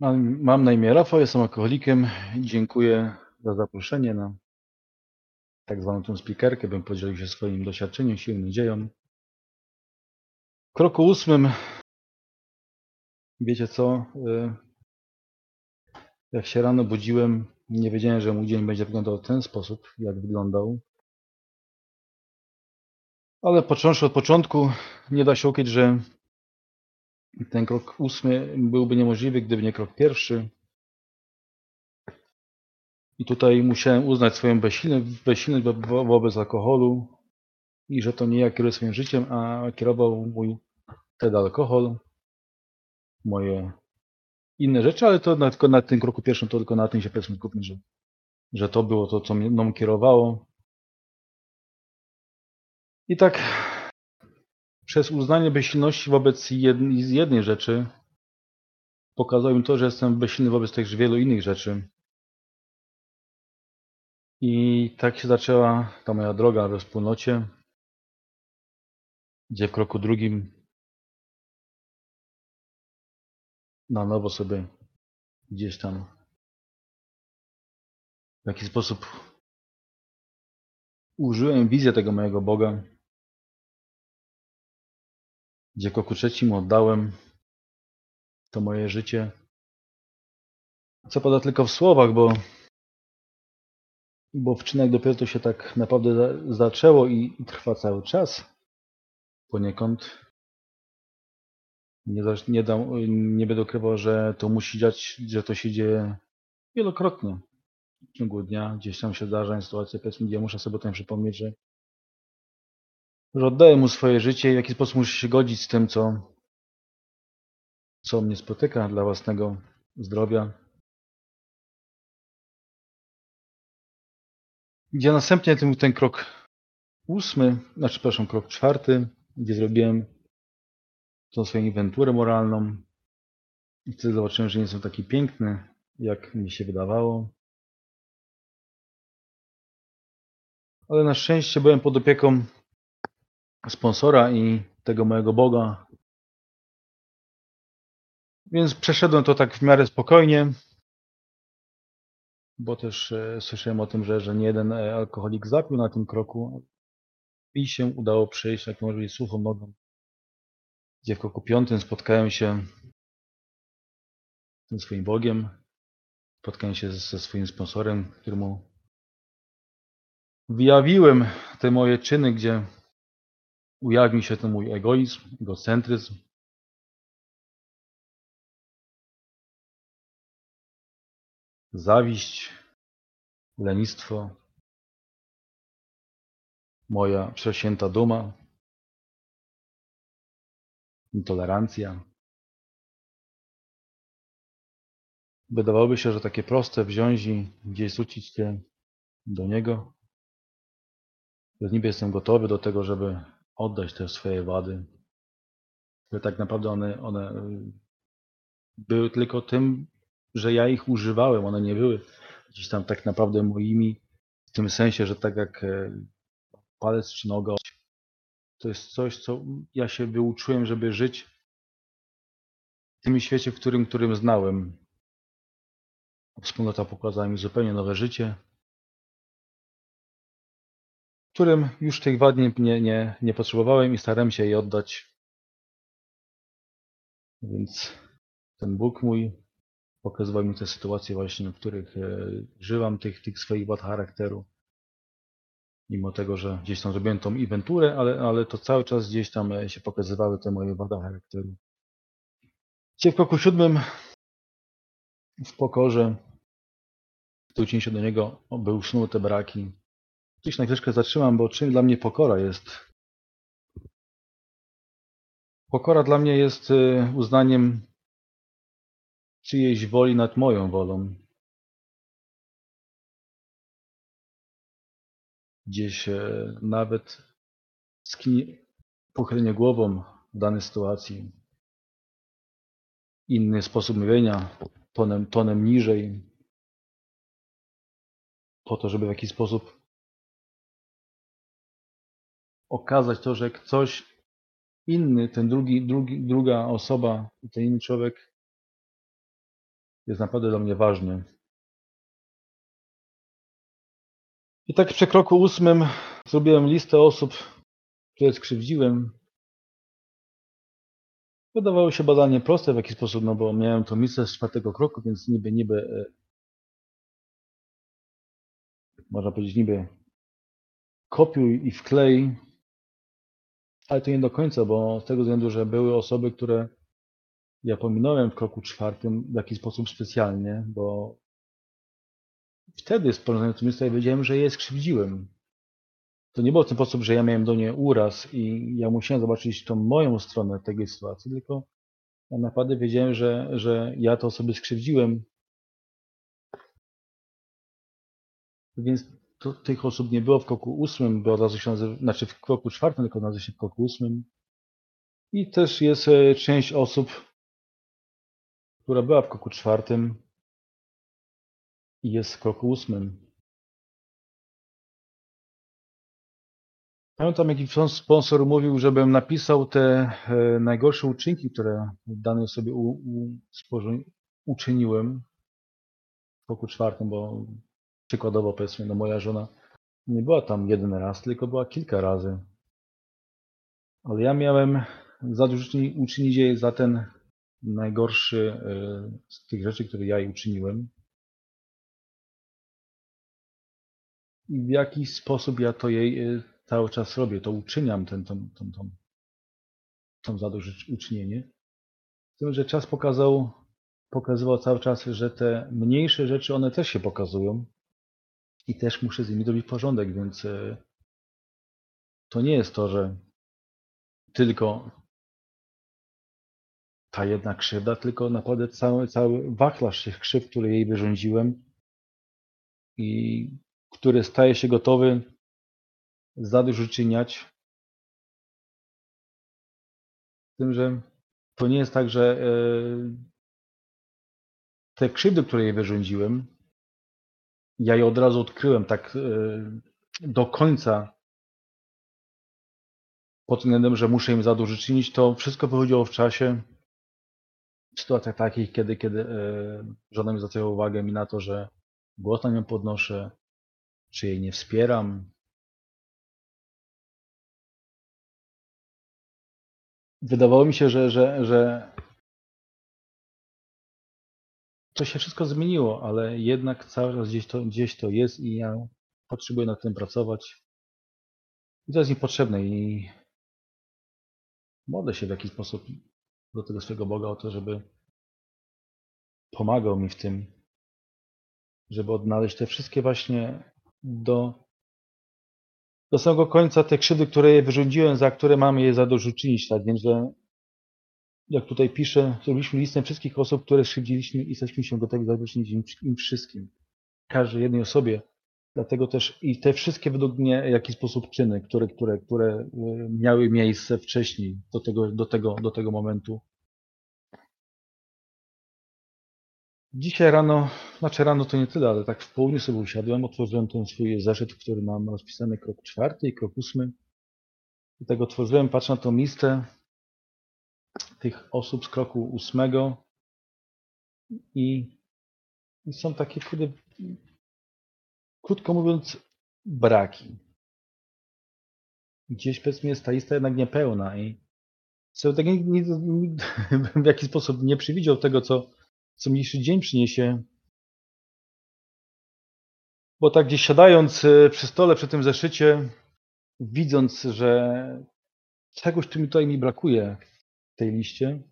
Mam, mam na imię Rafał, jestem alkoholikiem. Dziękuję za zaproszenie na tak zwaną tą spikerkę, bym podzielił się swoim doświadczeniem, siłą, nadzieją. W kroku ósmym, wiecie co, y, jak się rano budziłem, nie wiedziałem, że mój dzień będzie wyglądał w ten sposób, jak wyglądał. Ale począwszy od początku, nie da się ukryć, że ten krok ósmy byłby niemożliwy, gdyby nie krok pierwszy. I tutaj musiałem uznać swoją bezsilność, bezsilność wo- wo- wobec alkoholu i że to nie ja kieruję swoim życiem, a kierował mój wtedy alkohol, moje inne rzeczy, ale to na, tylko na tym kroku pierwszym, to tylko na tym się powiedzmy skupmy, że, że to było to, co mną kierowało. I tak przez uznanie bezsilności wobec jednej, rzeczy pokazał mi to, że jestem bezsilny wobec też wielu innych rzeczy. I tak się zaczęła ta moja droga we wspólnocie, gdzie w kroku drugim na nowo sobie gdzieś tam w jakiś sposób użyłem wizję tego mojego Boga, gdzie w kroku trzecim oddałem to moje życie. Co pada tylko w słowach, bo, bo wczynek dopiero to się tak naprawdę za- zaczęło i, i trwa cały czas poniekąd. Nie, nie, dam, nie będę ukrywał, że to musi dziać, że to się dzieje wielokrotnie w ciągu dnia. Gdzieś tam się zdarzają sytuacje, powiedzmy, gdzie muszę sobie potem przypomnieć, że, że oddaję mu swoje życie i w jaki sposób muszę się godzić z tym, co, co mnie spotyka dla własnego zdrowia. Gdzie następnie ten, ten krok ósmy, znaczy przepraszam, krok czwarty, gdzie zrobiłem tą swoją inwenturę moralną. I wtedy zobaczyłem, że nie jestem taki piękny, jak mi się wydawało. Ale na szczęście byłem pod opieką sponsora i tego mojego Boga. Więc przeszedłem to tak w miarę spokojnie, bo też e, słyszałem o tym, że, że nie jeden e, alkoholik zapił na tym kroku. I się udało przejść, jak może suchą nogą. Gdzie w kroku piątym spotkałem się z tym swoim Bogiem. Spotkałem się ze swoim sponsorem, któremu wyjawiłem te moje czyny, gdzie ujawnił się ten mój egoizm, egocentryzm. Zawiść, lenistwo, moja przesięta duma, intolerancja. Wydawałoby się, że takie proste wziąć i gdzieś zwrócić się do Niego, że niby jestem gotowy do tego, żeby oddać te swoje wady, że tak naprawdę one, one y, były tylko tym, że ja ich używałem, one nie były gdzieś tam tak naprawdę moimi, w tym sensie, że tak jak e, palec czy noga, to jest coś, co ja się wyuczyłem, żeby żyć w tym świecie, w którym, którym znałem. Wspólnota pokazała mi zupełnie nowe życie, którym już tych wad nie, nie, nie, potrzebowałem i starałem się je oddać. Więc ten Bóg mój pokazywał mi te sytuacje właśnie, w których e, żywam tych, tych swoich wad charakteru. Mimo tego, że gdzieś tam zrobiłem tą inwenturę, ale, ale to cały czas gdzieś tam e, się pokazywały te moje wady charakteru. Gdzie w kroku siódmym w pokorze, w ucięciu do Niego, by usunął te braki. Gdzieś na chwileczkę zatrzymam, bo czym dla mnie pokora jest? Pokora dla mnie jest y, uznaniem czyjejś woli nad moją wolą. Gdzieś nawet skini, pochylenie głową w danej sytuacji. Inny sposób mówienia, tonem, tonem niżej, po to, żeby w jakiś sposób okazać to, że ktoś inny, ten drugi, drugi, druga osoba, ten inny człowiek jest naprawdę dla mnie ważny. I tak przy kroku ósmym zrobiłem listę osób, które skrzywdziłem. Wydawało się badanie proste w jakiś sposób, no bo miałem to miejsce z czwartego kroku, więc niby, niby, e, można powiedzieć niby kopiuj i wklej, ale to nie do końca, bo z tego względu, że były osoby, które ja pominąłem w kroku czwartym w jakiś sposób specjalnie, bo wtedy sporządzając to miejsce ja wiedziałem, że je skrzywdziłem. To nie było w ten sposób, że ja miałem do niej uraz i ja musiałem zobaczyć tą moją stronę tej sytuacji, tylko ja naprawdę wiedziałem, że, że ja to sobie skrzywdziłem. Więc to, tych osób nie było w kroku ósmym, bo od razu się nazywa, znaczy w kroku czwartym, tylko nazywa się w kroku ósmym. I też jest e, część osób, która była w kroku czwartym i jest w kroku ósmym. Pamiętam, jaki sponsor mówił, żebym napisał te e, najgorsze uczynki, które dane sobie u, u, uczyniłem w roku czwartym, bo przykładowo powiedzmy, no moja żona nie była tam jeden raz, tylko była kilka razy. Ale ja miałem zadośćuczynić uczynić jej za ten najgorszy e, z tych rzeczy, które ja jej uczyniłem. I w jaki sposób ja to jej e, cały czas robię, to uczyniam ten, tą, tą, tą, tą zadośćuczynienie. Z tym, że czas pokazał, pokazywał cały czas, że te mniejsze rzeczy, one też się pokazują i też muszę z nimi robić porządek, więc e, to nie jest to, że tylko ta jedna krzywda, tylko naprawdę cały, cały wachlarz tych krzywd, które jej wyrządziłem i który staje się gotowy zadośćuczyniać. Tym, że to nie jest tak, że e, te krzywdy, które jej wyrządziłem, ja je od razu odkryłem tak e, do końca pod względem, że muszę im zadośćuczynić, to wszystko wychodziło w czasie. W sytuacjach takich, kiedy, kiedy e, żona mi zwraca uwagę mi na to, że głos na nią podnoszę, czy jej nie wspieram, wydawało mi się, że, że, że to się wszystko zmieniło, ale jednak cały czas gdzieś to, gdzieś to jest i ja potrzebuję nad tym pracować. I to jest mi potrzebne i modlę się w jakiś sposób do tego swojego Boga o to, żeby pomagał mi w tym, żeby odnaleźć te wszystkie właśnie do do samego końca te krzywdy, które je wyrządziłem, za które mamy je zadośćuczynić. Tak więc, że jak tutaj piszę, zrobiliśmy listę wszystkich osób, które skrzywdziliśmy i jesteśmy się gotowi zadośćuczynić im, im wszystkim. Każdej jednej osobie. Dlatego też i te wszystkie według mnie w jakiś sposób czyny, które, które, które y, miały miejsce wcześniej do tego, do tego, do tego momentu, Dzisiaj rano, znaczy rano to nie tyle, ale tak w południu sobie usiadłem, otworzyłem ten swój zeszyt, w którym mam rozpisany krok czwarty i krok ósmy. I tak otworzyłem, patrzę na tą listę tych osób z kroku ósmego i, i są takie, kiedy, krótko mówiąc, braki. Gdzieś powiedzmy jest ta lista jednak niepełna i sobie tak nigdy, nigdy w jakiś sposób nie przewidział tego, co co mniejszy dzień przyniesie. Bo tak gdzieś siadając e, przy stole, przy tym zeszycie, widząc, że czegoś tu mi tutaj mi brakuje tej liście,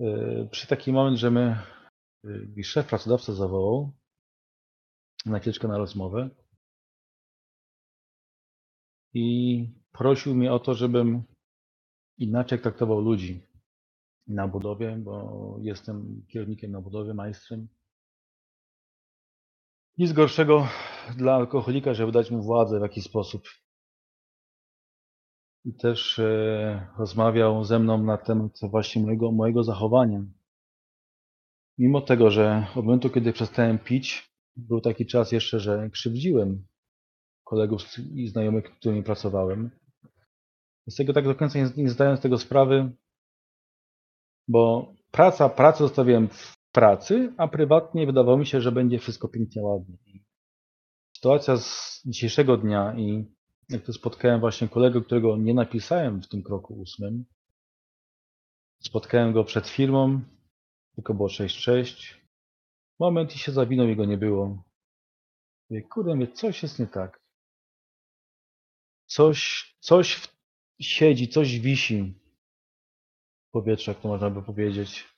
e, przy taki moment, że mnie e, szef pracodawca zawołał na chwileczkę na rozmowę i prosił mnie o to, żebym inaczej traktował ludzi na budowie, bo jestem kierownikiem na budowie, majstrem. Nic gorszego dla alkoholika, żeby dać mu władzę w jakiś sposób. I też e, rozmawiał ze mną na temat właśnie mojego, mojego zachowania. Mimo tego, że od momentu, kiedy przestałem pić, był taki czas jeszcze, że krzywdziłem kolegów i znajomych, z którymi pracowałem. Z tego tak do końca nie, nie zdając tego sprawy, bo praca, pracę zostawiłem w pracy, a prywatnie wydawało mi się, że będzie wszystko pięknie ładnie. Sytuacja z dzisiejszego dnia i jak to spotkałem właśnie kolegę, którego nie napisałem w tym kroku ósmym. Spotkałem go przed firmą, tylko było 6-6. Moment i się zawinął i go nie było. Mówię, kurde, mówię, coś jest nie tak. Coś, coś w- siedzi, coś wisi w powietrzu, jak to można by powiedzieć.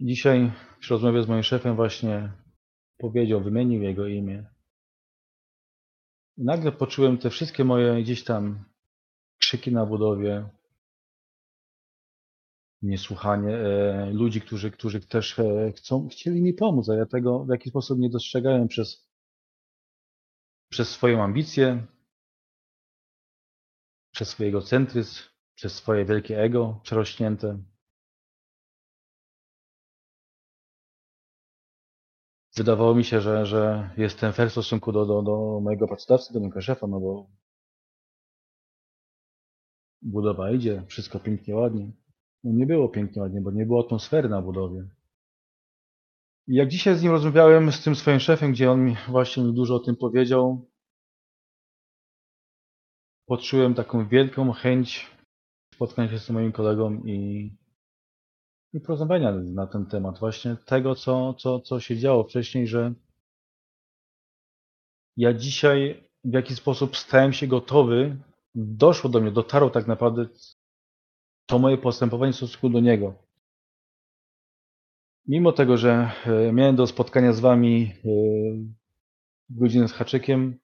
Dzisiaj w rozmowie z moim szefem właśnie powiedział, wymienił jego imię. Nagle poczułem te wszystkie moje gdzieś tam krzyki na budowie, niesłuchanie e, ludzi, którzy, którzy też e, chcą, chcieli mi pomóc, a ja tego w jakiś sposób nie dostrzegałem przez, przez swoją ambicję, przez swój egocentryzm, przez swoje wielkie ego przerośnięte. Wydawało mi się, że, że jestem fair w stosunku do, do, do mojego pracodawcy, do mojego szefa, no bo budowa idzie, wszystko pięknie, ładnie. No nie było pięknie, ładnie, bo nie było atmosfery na budowie. I jak dzisiaj z nim rozmawiałem, z tym swoim szefem, gdzie on mi właśnie dużo o tym powiedział, poczułem taką wielką chęć spotkania się z moim kolegą i, i porozmawiania na ten temat. Właśnie tego, co, co, co się działo wcześniej, że ja dzisiaj w jakiś sposób stałem się gotowy, doszło do mnie, dotarło tak naprawdę to moje postępowanie w stosunku do niego. Mimo tego, że e, miałem do spotkania z wami e, godzinę z haczykiem,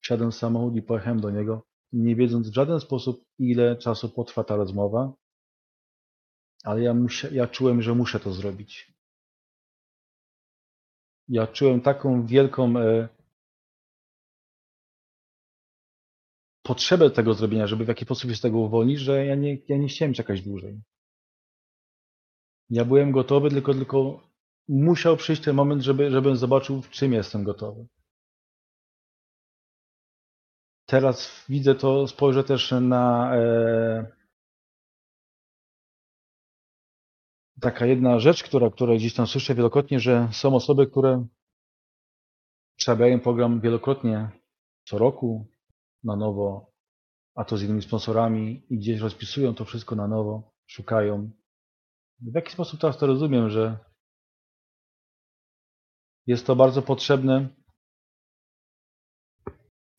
wsiadłem w samochód i pojechałem do niego, nie wiedząc w żaden sposób, ile czasu potrwa ta rozmowa, ale ja, musia, ja czułem, że muszę to zrobić. Ja czułem taką wielką e, potrzebę tego zrobienia, żeby w jakiś sposób się z tego uwolnić, że ja nie, ja nie chciałem czekać dłużej. Ja byłem gotowy, tylko, tylko musiał przyjść ten moment, żeby, żebym zobaczył, w czym jestem gotowy. Teraz widzę to, spojrzę też na e, taka jedna rzecz, która, która gdzieś tam słyszę wielokrotnie, że są osoby, które przerabiają program wielokrotnie co roku na nowo, a to z innymi sponsorami i gdzieś rozpisują to wszystko na nowo, szukają. W jaki sposób teraz to rozumiem, że jest to bardzo potrzebne,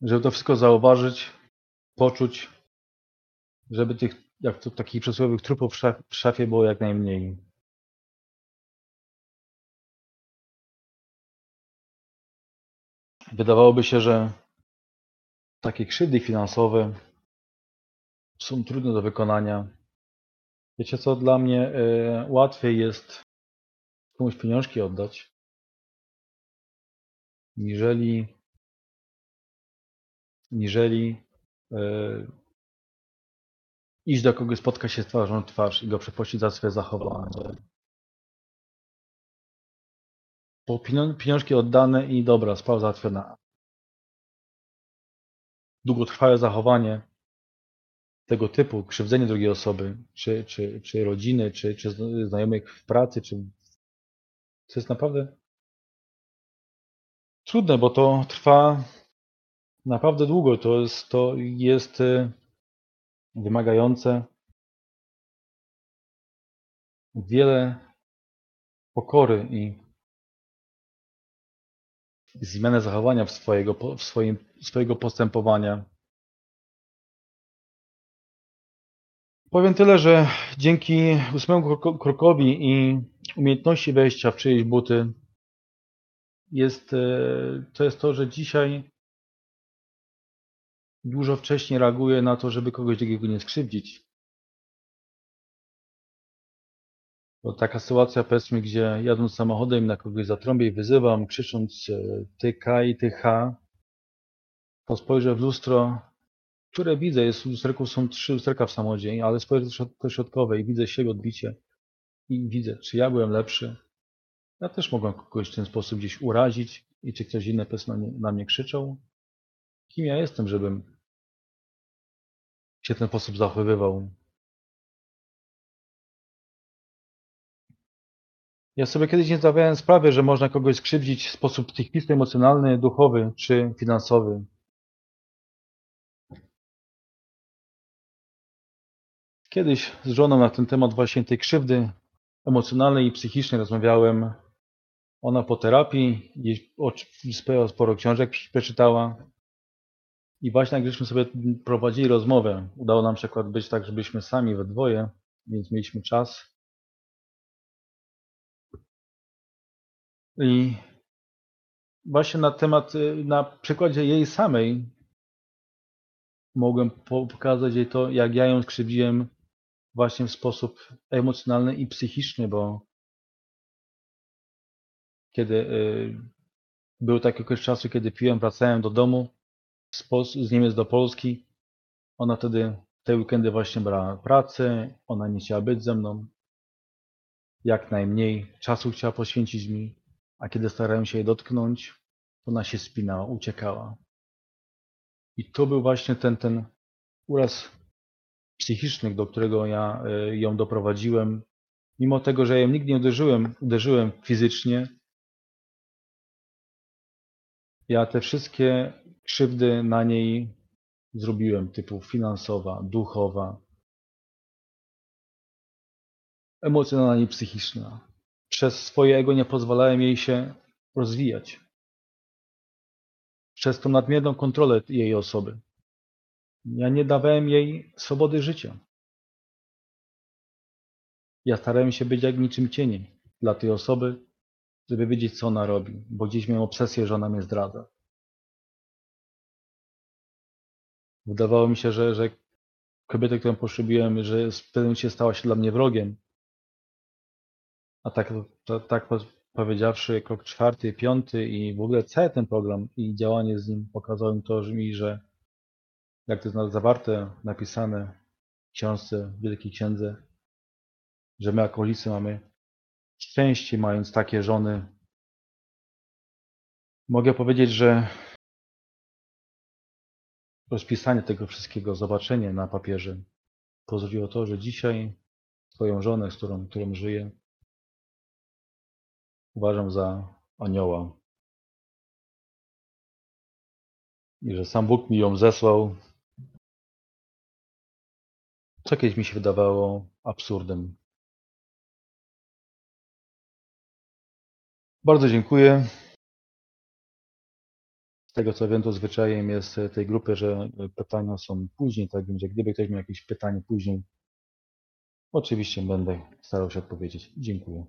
żeby to wszystko zauważyć, poczuć, żeby tych, jak to takich przysłowiowych trupów w szaf- w szafie było jak najmniej. Wydawałoby się, że takie krzywdy finansowe są trudne do wykonania. Wiecie co, dla mnie e, łatwiej jest komuś pieniążki oddać, niżeli, niżeli e, iść do kogoś, spotkać się z twarzą w twarz i go przeprosić za swoje zachowanie. Bo pienią- pieniążki oddane i dobra, sprawa załatwiona. Długotrwałe zachowanie tego typu, krzywdzenie drugiej osoby, czy, czy, czy rodziny, czy, czy zna- znajomych w pracy, czy to jest naprawdę trudne, bo to trwa naprawdę długo. To jest, to jest e, wymagające wiele pokory i zmianę zachowania w swojego, w swoim, swojego postępowania. Powiem tyle, że dzięki ósmemu kroko- krokowi i umiejętności wejścia w czyjeś buty jest, e, to jest to, że dzisiaj dużo wcześniej reaguję na to, żeby kogoś drugiego nie skrzywdzić. Bo taka sytuacja, powiedzmy, gdzie jadąc samochodem na kogoś zatrąbię i wyzywam, krzycząc e, ty K i ty H, to spojrzę w lustro, które widzę, jest lusterku, są trzy lusterka w samochodzie, ale spojrzę też środkowej i widzę siebie odbicie i widzę, czy ja byłem lepszy. Ja też mogłem kogoś w ten sposób gdzieś urazić i czy ktoś inny na mnie krzyczał. Kim ja jestem, żebym się w ten sposób zachowywał? Ja sobie kiedyś nie zdawałem sprawy, że można kogoś skrzywdzić w sposób psychiczny, emocjonalny, duchowy czy finansowy. Kiedyś z żoną na ten temat właśnie tej krzywdy emocjonalnej i psychicznej rozmawiałem. Ona po terapii, sporo, książek przeczytała. I właśnie jak żeśmy sobie prowadzili rozmowę, udało nam się być tak, że byliśmy sami we dwoje, więc mieliśmy czas. I właśnie na temat, y, na przykładzie jej samej mogłem po- pokazać jej to, jak ja ją skrzywdziłem właśnie w sposób emocjonalny i psychiczny, bo kiedy y, był taki okres czasu, kiedy piłem, wracałem do domu z, z Niemiec do Polski, ona wtedy te weekendy właśnie brała pracę, ona nie chciała być ze mną, jak najmniej czasu chciała poświęcić mi, a kiedy starałem się jej dotknąć, ona się spinała, uciekała. I to był właśnie ten, ten uraz psychiczny, do którego ja y, ją doprowadziłem. Mimo tego, że ja ją nigdy nie uderzyłem, uderzyłem fizycznie, ja te wszystkie krzywdy na niej zrobiłem, typu finansowa, duchowa, emocjonalna i psychiczna. Przez swoje ego nie pozwalałem jej się rozwijać. Przez tą nadmierną kontrolę jej osoby. Ja nie dawałem jej swobody życia. Ja starałem się być jak niczym cieniem dla tej osoby, żeby wiedzieć, co ona robi, bo gdzieś miałem obsesję, że ona mnie zdradza. Wydawało mi się, że, że kobieta, którą poślubiłem, że w pewnym momencie stała się dla mnie wrogiem. A tak, to, tak po- powiedziawszy, krok czwarty, piąty i w ogóle cały ten program i działanie z nim pokazało mi to, mi, że jak to jest zawarte, napisane w książce, w Wielkiej Księdze, że my jako ulicy mamy szczęście mając takie żony. Mogę powiedzieć, że rozpisanie tego wszystkiego, zobaczenie na papierze pozwoliło to, że dzisiaj swoją żonę, z którą, którą żyję, uważam za anioła. I że sam Bóg mi ją zesłał, co kiedyś mi się wydawało absurdem. Bardzo dziękuję. Z tego co wiem, to zwyczajem jest tej grupy, że pytania są później, tak więc gdyby ktoś miał jakieś pytanie później, oczywiście będę starał się odpowiedzieć. Dziękuję.